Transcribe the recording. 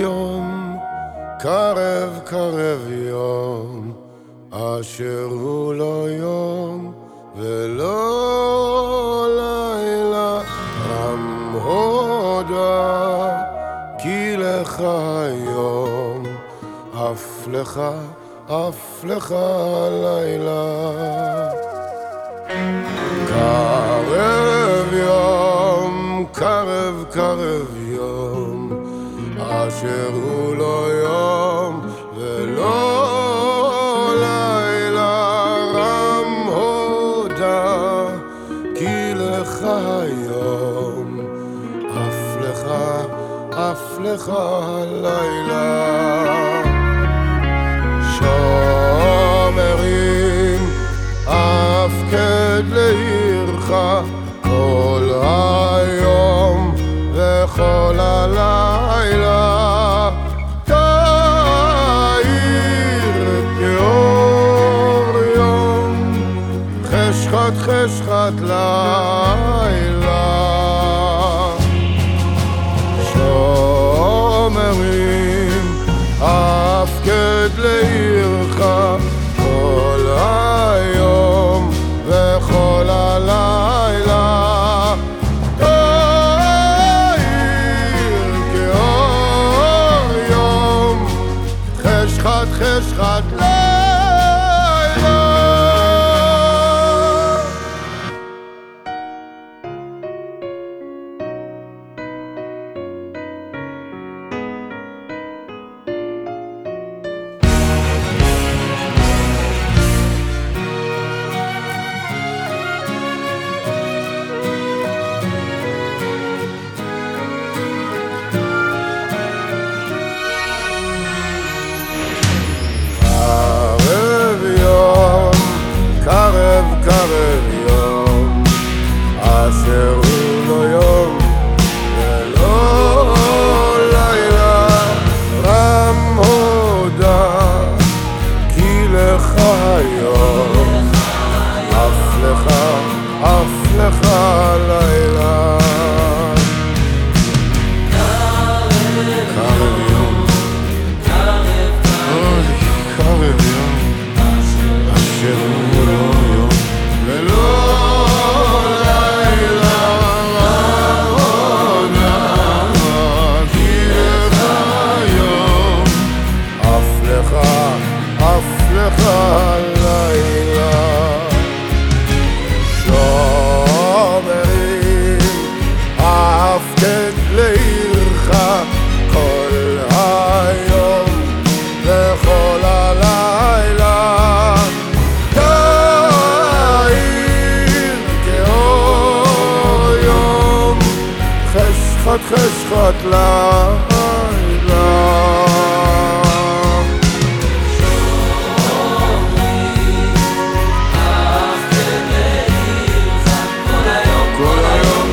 יום, קרב קרב יום, אשר הוא לא יום ולא לילה. רם הודה, כי לך היום, אף לך, אף לך לילה. אשר הוא לא יום ולא לילה. רם הודה, כי לך היום, עף לך, עף לך הלילה. שומרים הפקד לעירך כל היום וכל הלילה חשכת חשכת לילה. שומרים הפקד לעירך כל היום וכל הלילה. תאיר כאור יום חשכת חשכת לילה לך חשכת לילה. כל היום,